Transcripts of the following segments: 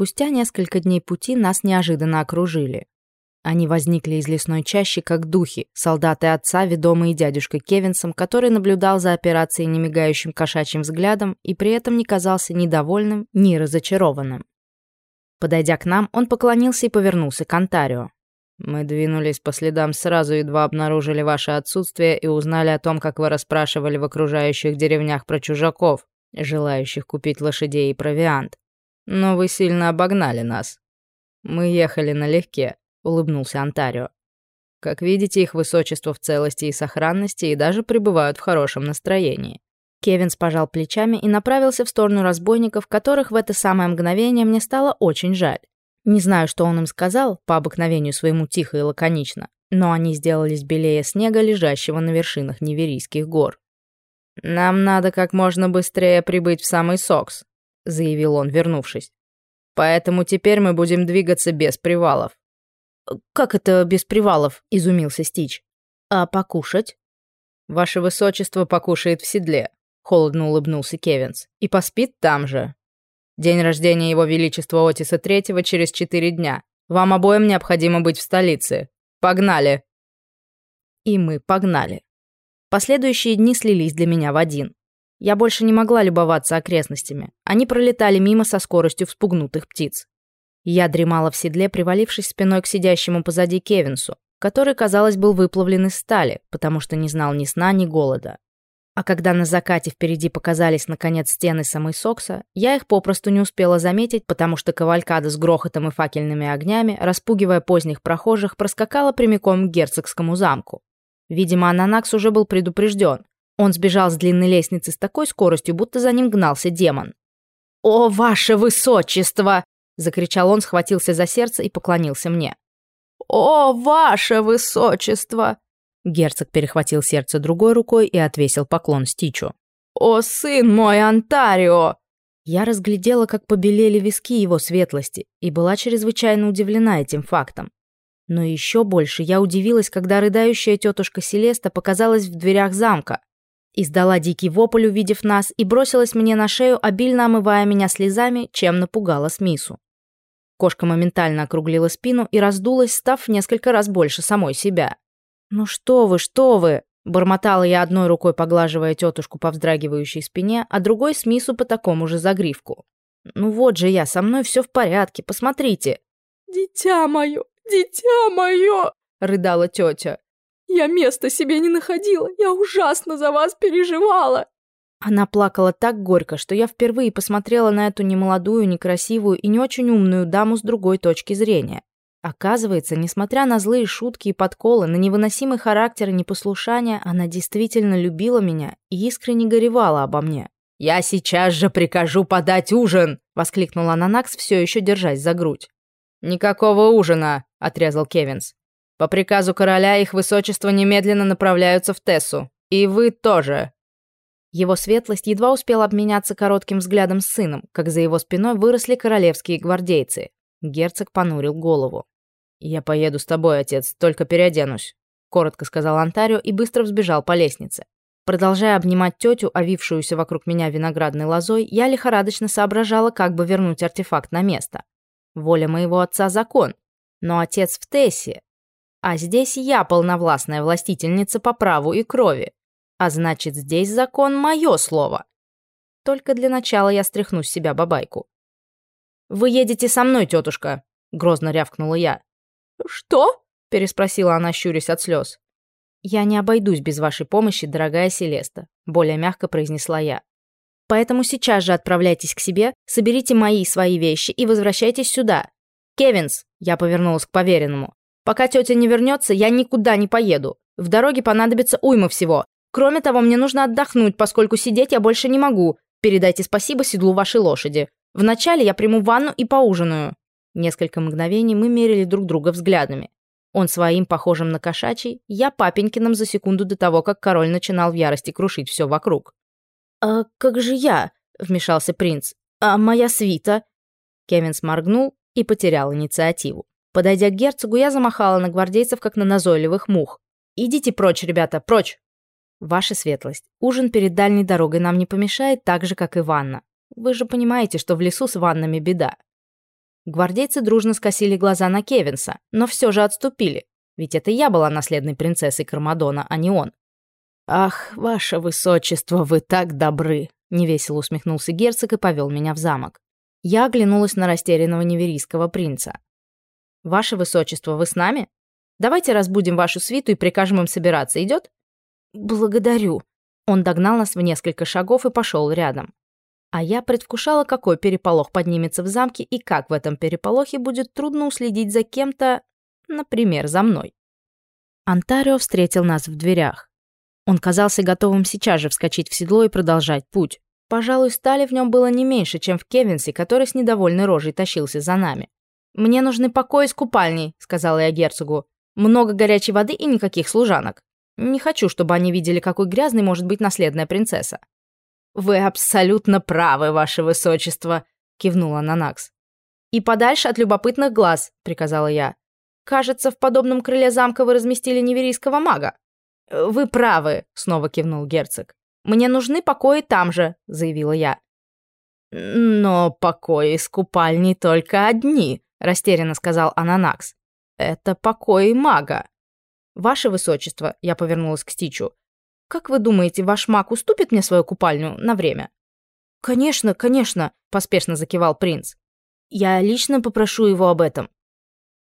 Спустя несколько дней пути нас неожиданно окружили. Они возникли из лесной чащи, как духи, солдаты отца, ведомые дядюшкой Кевинсом, который наблюдал за операцией немигающим кошачьим взглядом и при этом не казался ни довольным, ни разочарованным. Подойдя к нам, он поклонился и повернулся к Антарио. «Мы двинулись по следам сразу, едва обнаружили ваше отсутствие и узнали о том, как вы расспрашивали в окружающих деревнях про чужаков, желающих купить лошадей и провиант. Но вы сильно обогнали нас. Мы ехали налегке, улыбнулся Антарио. Как видите, их высочество в целости и сохранности и даже пребывают в хорошем настроении. Кевинс пожал плечами и направился в сторону разбойников, которых в это самое мгновение мне стало очень жаль. Не знаю, что он им сказал, по обыкновению своему тихо и лаконично, но они сделались белее снега, лежащего на вершинах Неверийских гор. «Нам надо как можно быстрее прибыть в самый Сокс», — заявил он, вернувшись. «Поэтому теперь мы будем двигаться без привалов». «Как это без привалов?» — изумился Стич. «А покушать?» «Ваше высочество покушает в седле», — холодно улыбнулся Кевинс. «И поспит там же. День рождения его величества Отиса Третьего через четыре дня. Вам обоим необходимо быть в столице. Погнали!» И мы погнали. Последующие дни слились для меня в один. Я больше не могла любоваться окрестностями. Они пролетали мимо со скоростью вспугнутых птиц. Я дремала в седле, привалившись спиной к сидящему позади Кевинсу, который, казалось, был выплавлен из стали, потому что не знал ни сна, ни голода. А когда на закате впереди показались, наконец, стены самой Сокса, я их попросту не успела заметить, потому что кавалькада с грохотом и факельными огнями, распугивая поздних прохожих, проскакала прямиком к герцогскому замку. Видимо, Ананакс уже был предупрежден. Он сбежал с длинной лестницы с такой скоростью, будто за ним гнался демон. «О, ваше высочество!» — закричал он, схватился за сердце и поклонился мне. «О, ваше высочество!» Герцог перехватил сердце другой рукой и отвесил поклон Стичу. «О, сын мой, Антарио!» Я разглядела, как побелели виски его светлости, и была чрезвычайно удивлена этим фактом. Но еще больше я удивилась, когда рыдающая тетушка Селеста показалась в дверях замка. Издала дикий вопль, увидев нас, и бросилась мне на шею, обильно омывая меня слезами, чем напугала Смису. Кошка моментально округлила спину и раздулась, став в несколько раз больше самой себя. «Ну что вы, что вы!» Бормотала я одной рукой, поглаживая тетушку по вздрагивающей спине, а другой Смису по такому же загривку. «Ну вот же я, со мной все в порядке, посмотрите!» «Дитя мое, «Дитя мое!» — рыдала тетя. «Я места себе не находила, я ужасно за вас переживала!» Она плакала так горько, что я впервые посмотрела на эту немолодую, некрасивую и не очень умную даму с другой точки зрения. Оказывается, несмотря на злые шутки и подколы, на невыносимый характер и непослушание, она действительно любила меня и искренне горевала обо мне. «Я сейчас же прикажу подать ужин!» — воскликнула Ананакс, все еще держась за грудь. «Никакого ужина!» — отрезал Кевинс. «По приказу короля их высочество немедленно направляются в Тессу. И вы тоже!» Его светлость едва успел обменяться коротким взглядом с сыном, как за его спиной выросли королевские гвардейцы. Герцог понурил голову. «Я поеду с тобой, отец, только переоденусь», — коротко сказал Антарио и быстро взбежал по лестнице. Продолжая обнимать тетю, овившуюся вокруг меня виноградной лозой, я лихорадочно соображала, как бы вернуть артефакт на место. Воля моего отца — закон, но отец в Тессе. А здесь я полновластная властительница по праву и крови. А значит, здесь закон — мое слово. Только для начала я стряхну с себя бабайку. «Вы едете со мной, тетушка», — грозно рявкнула я. «Что?» — переспросила она, щурясь от слез. «Я не обойдусь без вашей помощи, дорогая Селеста», — более мягко произнесла я. Поэтому сейчас же отправляйтесь к себе, соберите мои и свои вещи и возвращайтесь сюда. Кевинс, я повернулась к поверенному. Пока тетя не вернется, я никуда не поеду. В дороге понадобится уйма всего. Кроме того, мне нужно отдохнуть, поскольку сидеть я больше не могу. Передайте спасибо седлу вашей лошади. Вначале я приму ванну и поужинаю». Несколько мгновений мы мерили друг друга взглядами. Он своим, похожим на кошачий, я папенькиным за секунду до того, как король начинал в ярости крушить все вокруг. «А как же я?» — вмешался принц. «А моя свита?» Кевин сморгнул и потерял инициативу. Подойдя к герцогу, я замахала на гвардейцев, как на назойливых мух. «Идите прочь, ребята, прочь!» «Ваша светлость, ужин перед дальней дорогой нам не помешает так же, как и ванна. Вы же понимаете, что в лесу с ваннами беда». Гвардейцы дружно скосили глаза на Кевинса, но все же отступили, ведь это я была наследной принцессой Кармадона, а не он. «Ах, ваше высочество, вы так добры!» — невесело усмехнулся герцог и повел меня в замок. Я оглянулась на растерянного неверийского принца. «Ваше высочество, вы с нами? Давайте разбудим вашу свиту и прикажем им собираться. Идет?» «Благодарю». Он догнал нас в несколько шагов и пошел рядом. А я предвкушала, какой переполох поднимется в замке и как в этом переполохе будет трудно уследить за кем-то, например, за мной. Антарио встретил нас в дверях. Он казался готовым сейчас же вскочить в седло и продолжать путь. Пожалуй, стали в нем было не меньше, чем в Кевинсе, который с недовольной рожей тащился за нами. «Мне нужны покои с купальней», — сказала я герцогу. «Много горячей воды и никаких служанок. Не хочу, чтобы они видели, какой грязной может быть наследная принцесса». «Вы абсолютно правы, ваше высочество», — кивнула Нанакс. «И подальше от любопытных глаз», — приказала я. «Кажется, в подобном крыле замка вы разместили неверийского мага». «Вы правы», — снова кивнул герцог. «Мне нужны покои там же», — заявила я. «Но покои с купальней только одни», — растерянно сказал Ананакс. «Это покои мага». «Ваше высочество», — я повернулась к Стичу, как вы думаете, ваш маг уступит мне свою купальню на время?» «Конечно, конечно», — поспешно закивал принц. «Я лично попрошу его об этом».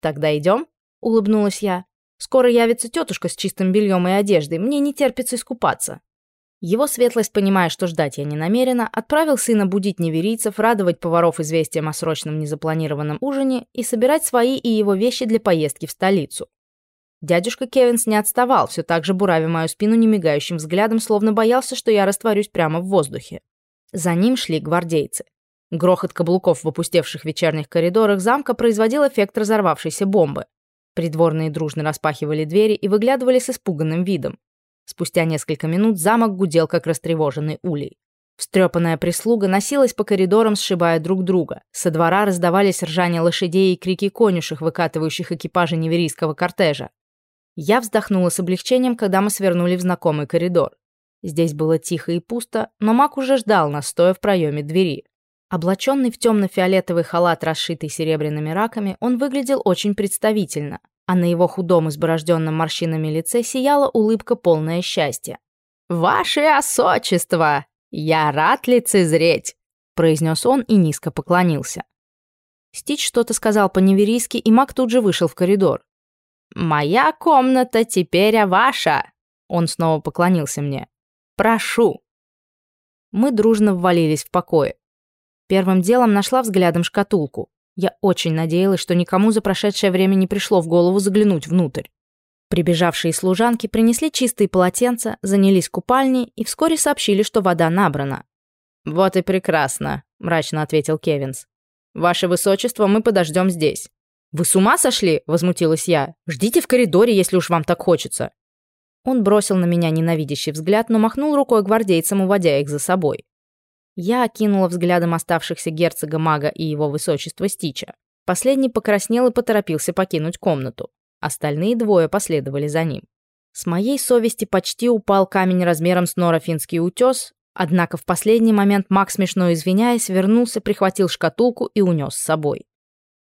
«Тогда идем?» — улыбнулась я. «Скоро явится тетушка с чистым бельем и одеждой. Мне не терпится искупаться». Его светлость, понимая, что ждать я не намерена, отправил сына будить неверийцев, радовать поваров известием о срочном незапланированном ужине и собирать свои и его вещи для поездки в столицу. Дядюшка Кевинс не отставал, все так же буравя мою спину немигающим взглядом, словно боялся, что я растворюсь прямо в воздухе. За ним шли гвардейцы. Грохот каблуков в опустевших вечерних коридорах замка производил эффект разорвавшейся бомбы. Придворные дружно распахивали двери и выглядывали с испуганным видом. Спустя несколько минут замок гудел, как растревоженный улей. Встрепанная прислуга носилась по коридорам, сшибая друг друга. Со двора раздавались ржание лошадей и крики конюшек, выкатывающих экипажи неверийского кортежа. Я вздохнула с облегчением, когда мы свернули в знакомый коридор. Здесь было тихо и пусто, но маг уже ждал нас, стоя в проеме двери. Облаченный в темно-фиолетовый халат, расшитый серебряными раками, он выглядел очень представительно, а на его худом изборожденном морщинами лице сияла улыбка полное счастья. «Ваше осочество! Я рад лицезреть!» произнес он и низко поклонился. Стич что-то сказал по-неверийски, и маг тут же вышел в коридор. «Моя комната теперь ваша!» Он снова поклонился мне. «Прошу!» Мы дружно ввалились в покое. Первым делом нашла взглядом шкатулку. Я очень надеялась, что никому за прошедшее время не пришло в голову заглянуть внутрь. Прибежавшие служанки принесли чистые полотенца, занялись купальней и вскоре сообщили, что вода набрана. «Вот и прекрасно», — мрачно ответил Кевинс. «Ваше высочество, мы подождем здесь». «Вы с ума сошли?» – возмутилась я. «Ждите в коридоре, если уж вам так хочется». Он бросил на меня ненавидящий взгляд, но махнул рукой гвардейцам, уводя их за собой. Я окинула взглядом оставшихся герцога мага и его высочества Стича. Последний покраснел и поторопился покинуть комнату. Остальные двое последовали за ним. С моей совести почти упал камень размером с норафинский утес, однако в последний момент маг, смешно извиняясь, вернулся, прихватил шкатулку и унес с собой.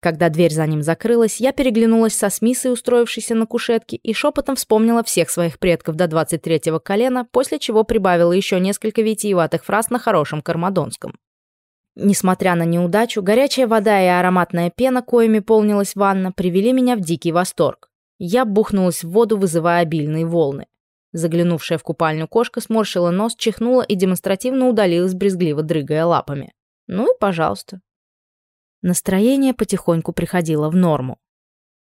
Когда дверь за ним закрылась, я переглянулась со Смисой, устроившейся на кушетке, и шепотом вспомнила всех своих предков до 23-го колена, после чего прибавила еще несколько витиеватых фраз на хорошем кармадонском. Несмотря на неудачу, горячая вода и ароматная пена, коими полнилась ванна, привели меня в дикий восторг. Я бухнулась в воду, вызывая обильные волны. Заглянувшая в купальню кошка сморщила нос, чихнула и демонстративно удалилась, брезгливо дрыгая лапами. Ну и пожалуйста. Настроение потихоньку приходило в норму.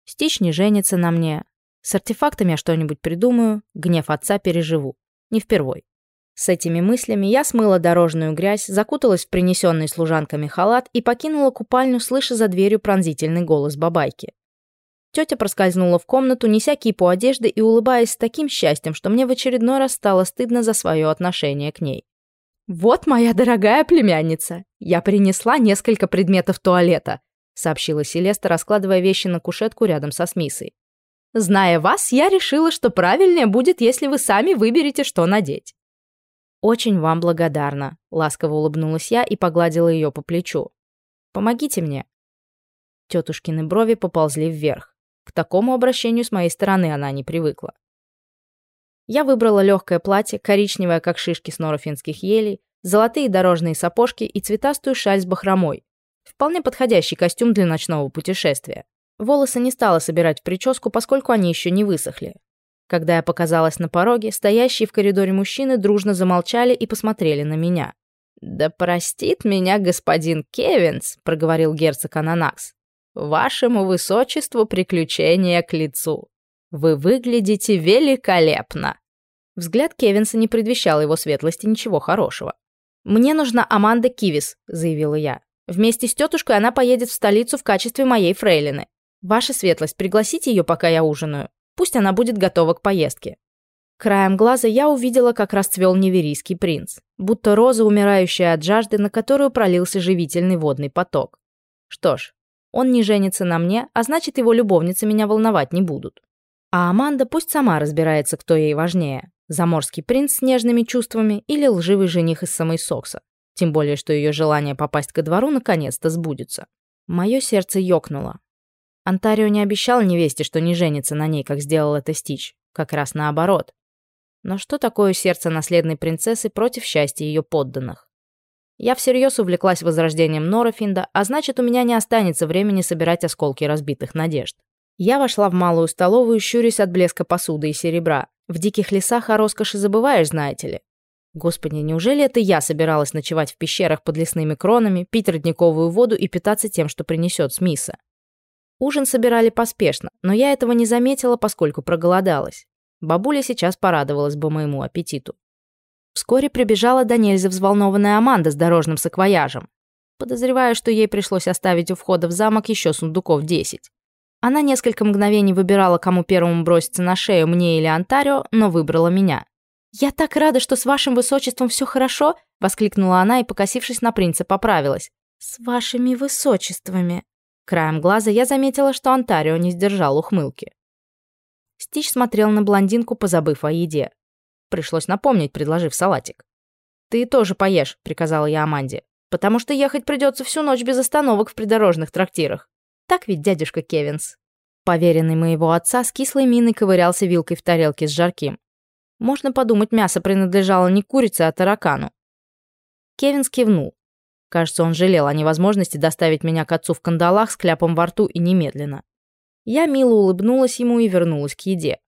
Стич не женится на мне. С артефактами я что-нибудь придумаю, гнев отца переживу. Не впервой. С этими мыслями я смыла дорожную грязь, закуталась в принесенный служанками халат и покинула купальню, слыша за дверью пронзительный голос бабайки. Тетя проскользнула в комнату, неся кипу одежды и улыбаясь с таким счастьем, что мне в очередной раз стало стыдно за свое отношение к ней. «Вот моя дорогая племянница. Я принесла несколько предметов туалета», сообщила Селеста, раскладывая вещи на кушетку рядом со Смисой. «Зная вас, я решила, что правильнее будет, если вы сами выберете, что надеть». «Очень вам благодарна», — ласково улыбнулась я и погладила ее по плечу. «Помогите мне». Тетушкины брови поползли вверх. К такому обращению с моей стороны она не привыкла. Я выбрала легкое платье, коричневое, как шишки с норофинских елей, золотые дорожные сапожки и цветастую шаль с бахромой. Вполне подходящий костюм для ночного путешествия. Волосы не стала собирать в прическу, поскольку они еще не высохли. Когда я показалась на пороге, стоящие в коридоре мужчины дружно замолчали и посмотрели на меня. «Да простит меня господин Кевинс», — проговорил герцог Ананакс. «Вашему высочеству приключения к лицу. Вы выглядите великолепно». Взгляд Кевинса не предвещал его светлости ничего хорошего. «Мне нужна Аманда Кивис», — заявила я. «Вместе с тетушкой она поедет в столицу в качестве моей фрейлины. Ваша светлость, пригласите ее, пока я ужинаю. Пусть она будет готова к поездке». Краем глаза я увидела, как расцвел неверийский принц, будто роза, умирающая от жажды, на которую пролился живительный водный поток. Что ж, он не женится на мне, а значит, его любовницы меня волновать не будут. А Аманда пусть сама разбирается, кто ей важнее. Заморский принц с нежными чувствами или лживый жених из самой Сокса. Тем более, что ее желание попасть ко двору наконец-то сбудется. Мое сердце ёкнуло. Антарио не обещал невесте, что не женится на ней, как сделал это Стич. Как раз наоборот. Но что такое сердце наследной принцессы против счастья ее подданных? Я всерьез увлеклась возрождением Норофинда, а значит, у меня не останется времени собирать осколки разбитых надежд. Я вошла в малую столовую, щурясь от блеска посуды и серебра. В диких лесах о роскоши забываешь, знаете ли. Господи, неужели это я собиралась ночевать в пещерах под лесными кронами, пить родниковую воду и питаться тем, что принесет Смиса? Ужин собирали поспешно, но я этого не заметила, поскольку проголодалась. Бабуля сейчас порадовалась бы моему аппетиту. Вскоре прибежала до нельзя взволнованная Аманда с дорожным саквояжем. Подозреваю, что ей пришлось оставить у входа в замок еще сундуков 10. Она несколько мгновений выбирала, кому первому броситься на шею, мне или Антарио, но выбрала меня. «Я так рада, что с вашим высочеством все хорошо!» — воскликнула она и, покосившись на принца, поправилась. «С вашими высочествами!» Краем глаза я заметила, что Антарио не сдержал ухмылки. Стич смотрел на блондинку, позабыв о еде. Пришлось напомнить, предложив салатик. «Ты тоже поешь», — приказала я Аманде, «потому что ехать придется всю ночь без остановок в придорожных трактирах. Так ведь, дядюшка Кевинс?» Поверенный моего отца с кислой миной ковырялся вилкой в тарелке с жарким. Можно подумать, мясо принадлежало не курице, а таракану. Кевинс кивнул. Кажется, он жалел о невозможности доставить меня к отцу в кандалах с кляпом во рту и немедленно. Я мило улыбнулась ему и вернулась к еде.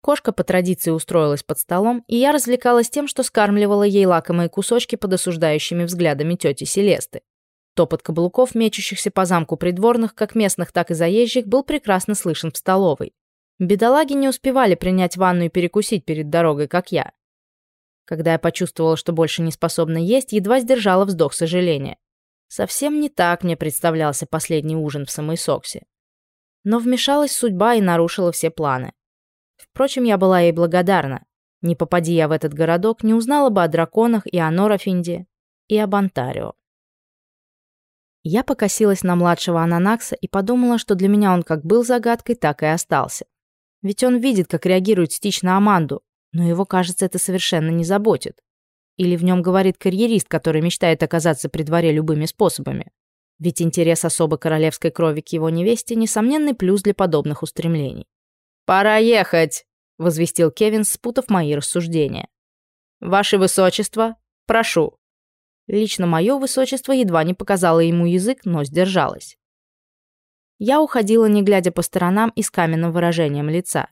Кошка по традиции устроилась под столом, и я развлекалась тем, что скармливала ей лакомые кусочки под осуждающими взглядами тети Селесты. Топот каблуков, мечущихся по замку придворных, как местных, так и заезжих, был прекрасно слышен в столовой. Бедолаги не успевали принять ванну и перекусить перед дорогой, как я. Когда я почувствовала, что больше не способна есть, едва сдержала вздох сожаления. Совсем не так мне представлялся последний ужин в самой Соксе. Но вмешалась судьба и нарушила все планы. Впрочем, я была ей благодарна. Не попади я в этот городок, не узнала бы о драконах и о Норофинде, и об Антарио. Я покосилась на младшего Ананакса и подумала, что для меня он как был загадкой, так и остался. Ведь он видит, как реагирует Стич на Аманду, но его, кажется, это совершенно не заботит. Или в нем говорит карьерист, который мечтает оказаться при дворе любыми способами. Ведь интерес особо королевской крови к его невесте – несомненный плюс для подобных устремлений. «Пора ехать!» – возвестил Кевин, спутав мои рассуждения. «Ваше высочество, прошу!» Лично мое высочество едва не показало ему язык, но сдержалось. Я уходила, не глядя по сторонам и с каменным выражением лица.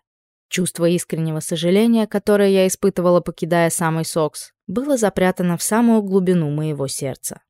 Чувство искреннего сожаления, которое я испытывала, покидая самый Сокс, было запрятано в самую глубину моего сердца.